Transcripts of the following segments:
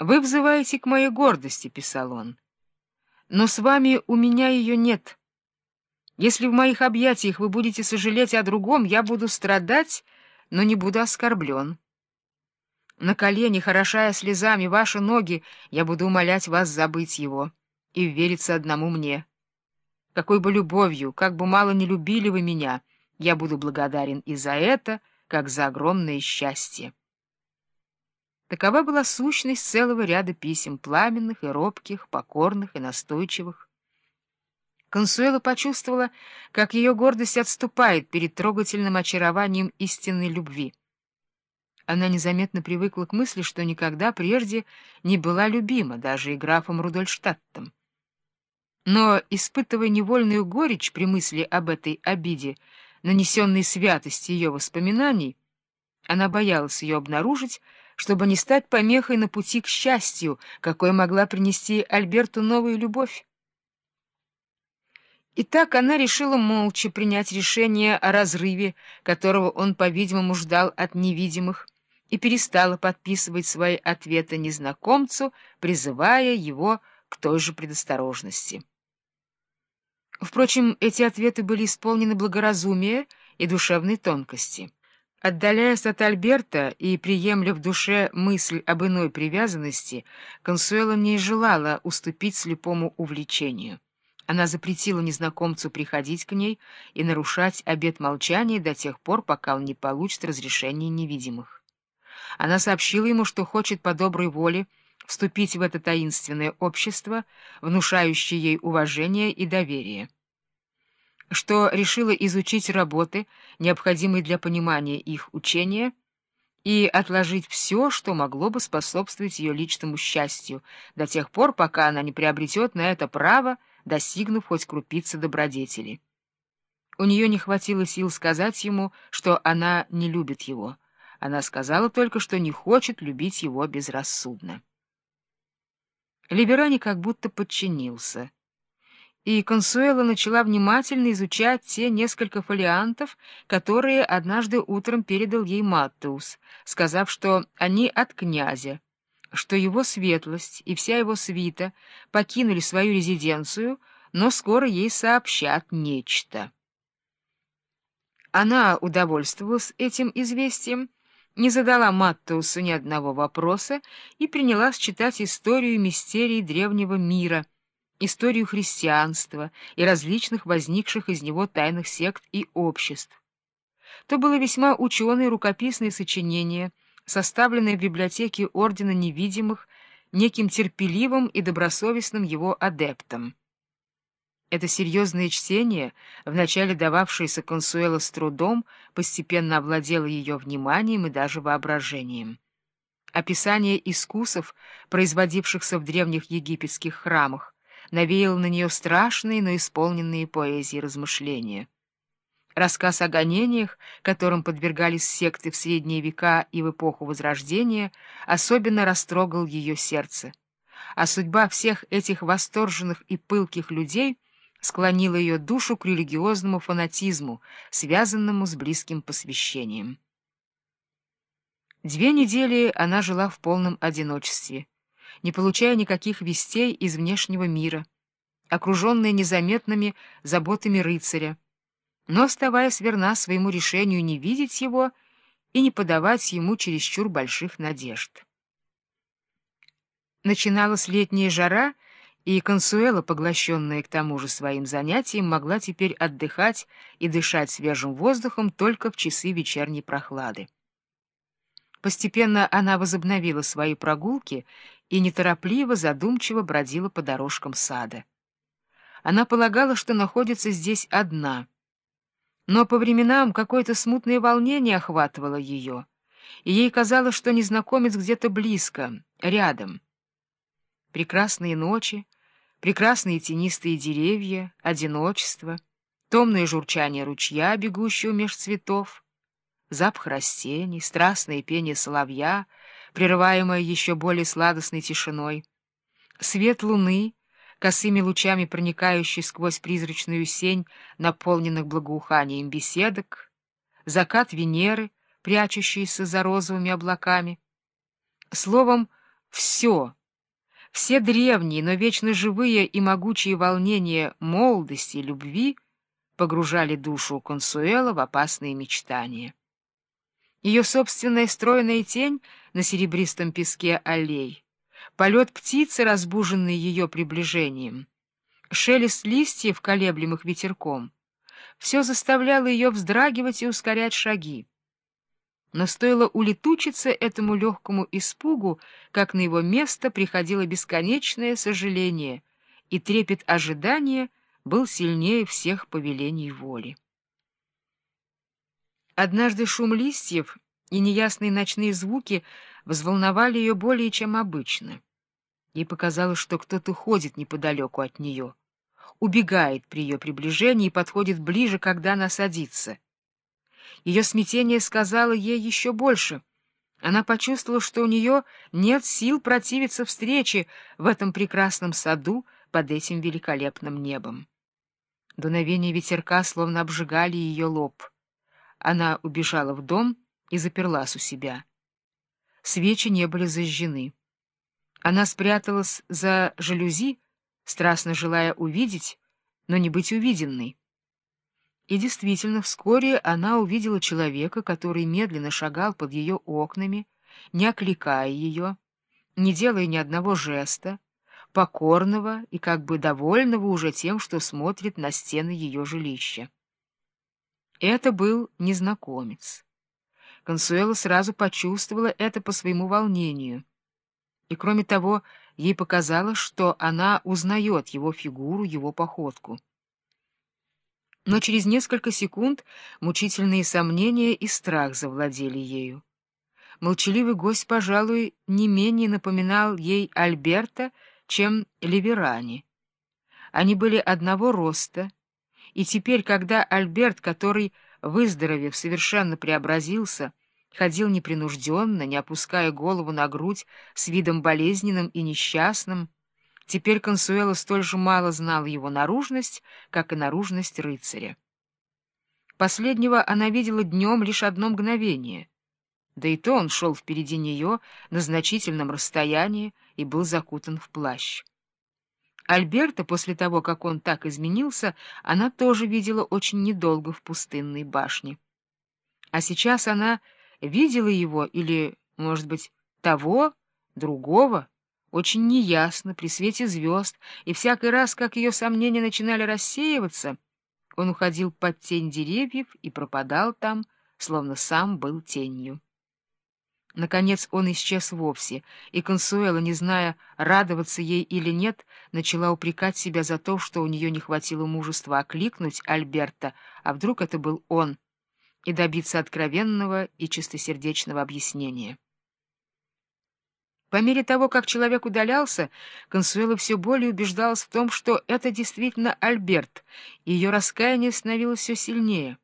«Вы взываете к моей гордости», — писал он, — «но с вами у меня ее нет. Если в моих объятиях вы будете сожалеть о другом, я буду страдать, но не буду оскорблен. На колени, хорошая слезами ваши ноги, я буду умолять вас забыть его и вериться одному мне. Какой бы любовью, как бы мало не любили вы меня, я буду благодарен и за это, как за огромное счастье». Такова была сущность целого ряда писем, пламенных и робких, покорных и настойчивых. Консуэла почувствовала, как ее гордость отступает перед трогательным очарованием истинной любви. Она незаметно привыкла к мысли, что никогда прежде не была любима, даже и графом Рудольштадтом. Но, испытывая невольную горечь при мысли об этой обиде, нанесенной святости ее воспоминаний, она боялась ее обнаружить, чтобы не стать помехой на пути к счастью, какой могла принести Альберту новую любовь. И так она решила молча принять решение о разрыве, которого он, по-видимому, ждал от невидимых, и перестала подписывать свои ответы незнакомцу, призывая его к той же предосторожности. Впрочем, эти ответы были исполнены благоразумия и душевной тонкости. Отдаляясь от Альберта и приемля в душе мысль об иной привязанности, Консуэла не желала уступить слепому увлечению. Она запретила незнакомцу приходить к ней и нарушать обет молчания до тех пор, пока он не получит разрешения невидимых. Она сообщила ему, что хочет по доброй воле вступить в это таинственное общество, внушающее ей уважение и доверие что решила изучить работы, необходимые для понимания их учения, и отложить все, что могло бы способствовать ее личному счастью, до тех пор, пока она не приобретет на это право, достигнув хоть крупицы добродетели. У нее не хватило сил сказать ему, что она не любит его. Она сказала только, что не хочет любить его безрассудно. Либерани как будто подчинился — и Консуэла начала внимательно изучать те несколько фолиантов, которые однажды утром передал ей Маттеус, сказав, что они от князя, что его светлость и вся его свита покинули свою резиденцию, но скоро ей сообщат нечто. Она удовольствовалась этим известием, не задала Маттеусу ни одного вопроса и принялась читать историю мистерий древнего мира — историю христианства и различных возникших из него тайных сект и обществ. То было весьма ученое рукописное сочинение, составленное в библиотеке Ордена Невидимых неким терпеливым и добросовестным его адептом. Это серьезное чтение, вначале дававшееся Консуэло с трудом, постепенно овладело ее вниманием и даже воображением. Описание искусов, производившихся в древних египетских храмах, навеял на нее страшные, но исполненные поэзии размышления. Рассказ о гонениях, которым подвергались секты в средние века и в эпоху Возрождения, особенно растрогал ее сердце. А судьба всех этих восторженных и пылких людей склонила ее душу к религиозному фанатизму, связанному с близким посвящением. Две недели она жила в полном одиночестве не получая никаких вестей из внешнего мира, окруженная незаметными заботами рыцаря, но оставаясь верна своему решению не видеть его и не подавать ему чересчур больших надежд. Начиналась летняя жара, и Консуэла, поглощенная к тому же своим занятием, могла теперь отдыхать и дышать свежим воздухом только в часы вечерней прохлады. Постепенно она возобновила свои прогулки и неторопливо, задумчиво бродила по дорожкам сада. Она полагала, что находится здесь одна. Но по временам какое-то смутное волнение охватывало ее, и ей казалось, что незнакомец где-то близко, рядом. Прекрасные ночи, прекрасные тенистые деревья, одиночество, томное журчание ручья, бегущего меж цветов — запах растений, страстное пение соловья, прерываемое еще более сладостной тишиной, свет луны, косыми лучами проникающий сквозь призрачную сень наполненных благоуханием беседок, закат Венеры, прячущийся за розовыми облаками. Словом, все, все древние, но вечно живые и могучие волнения молодости и любви погружали душу Консуэла в опасные мечтания. Ее собственная стройная тень на серебристом песке аллей, полет птицы, разбуженный ее приближением, шелест листьев, колеблемых ветерком, все заставляло ее вздрагивать и ускорять шаги. Но стоило улетучиться этому легкому испугу, как на его место приходило бесконечное сожаление, и трепет ожидания был сильнее всех повелений воли. Однажды шум листьев и неясные ночные звуки взволновали ее более чем обычно. Ей показалось, что кто-то ходит неподалеку от нее убегает при ее приближении и подходит ближе, когда она садится. Ее смятение сказало ей еще больше. Она почувствовала, что у нее нет сил противиться встрече в этом прекрасном саду под этим великолепным небом. Дуновение ветерка словно обжигали ее лоб. Она убежала в дом и заперлась у себя. Свечи не были зажжены. Она спряталась за жалюзи, страстно желая увидеть, но не быть увиденной. И действительно, вскоре она увидела человека, который медленно шагал под ее окнами, не окликая ее, не делая ни одного жеста, покорного и как бы довольного уже тем, что смотрит на стены ее жилища. Это был незнакомец. Консуэла сразу почувствовала это по своему волнению. И, кроме того, Ей показалось, что она узнает его фигуру, его походку. Но через несколько секунд мучительные сомнения и страх завладели ею. Молчаливый гость, пожалуй, не менее напоминал ей Альберта, чем Ливерани. Они были одного роста, и теперь, когда Альберт, который, выздоровев, совершенно преобразился, ходил непринужденно, не опуская голову на грудь, с видом болезненным и несчастным. Теперь Консуэла столь же мало знала его наружность, как и наружность рыцаря. Последнего она видела днем лишь одно мгновение. Да и то он шел впереди нее на значительном расстоянии и был закутан в плащ. Альберта, после того, как он так изменился, она тоже видела очень недолго в пустынной башне. А сейчас она видела его или, может быть, того, другого, очень неясно, при свете звезд, и всякий раз, как ее сомнения начинали рассеиваться, он уходил под тень деревьев и пропадал там, словно сам был тенью. Наконец он исчез вовсе, и Консуэла, не зная, радоваться ей или нет, начала упрекать себя за то, что у нее не хватило мужества окликнуть Альберта, а вдруг это был он — и добиться откровенного и чистосердечного объяснения. По мере того, как человек удалялся, Консуэла все более убеждалась в том, что это действительно Альберт, и ее раскаяние становилось все сильнее.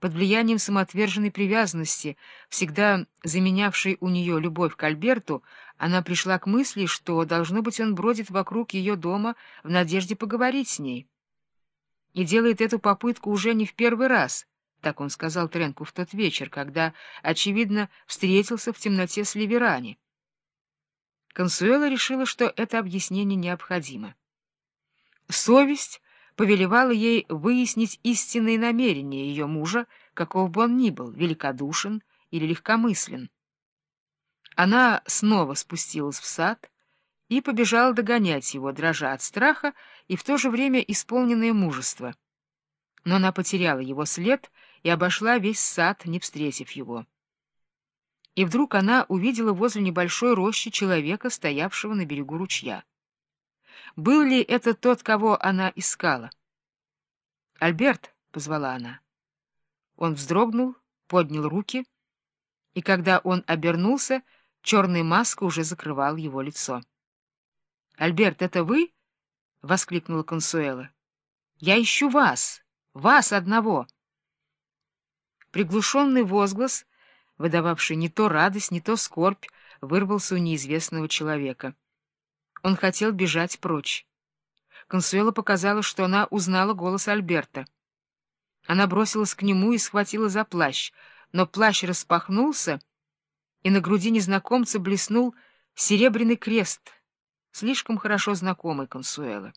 Под влиянием самоотверженной привязанности, всегда заменявшей у нее любовь к Альберту, она пришла к мысли, что, должно быть, он бродит вокруг ее дома в надежде поговорить с ней. И делает эту попытку уже не в первый раз — так он сказал Тренку в тот вечер, когда, очевидно, встретился в темноте с Ливерани. Консуэла решила, что это объяснение необходимо. Совесть повелевала ей выяснить истинные намерения ее мужа, каков бы он ни был, великодушен или легкомыслен. Она снова спустилась в сад и побежала догонять его, дрожа от страха и в то же время исполненное мужества. Но она потеряла его след и обошла весь сад, не встретив его. И вдруг она увидела возле небольшой рощи человека, стоявшего на берегу ручья. Был ли это тот, кого она искала? «Альберт!» — позвала она. Он вздрогнул, поднял руки, и когда он обернулся, черная маска уже закрывала его лицо. «Альберт, это вы?» — воскликнула Консуэла. «Я ищу вас, вас одного!» Приглушенный возглас, выдававший не то радость, не то скорбь, вырвался у неизвестного человека. Он хотел бежать прочь. Консуэла показала, что она узнала голос Альберта. Она бросилась к нему и схватила за плащ, но плащ распахнулся, и на груди незнакомца блеснул серебряный крест, слишком хорошо знакомый Консуэла.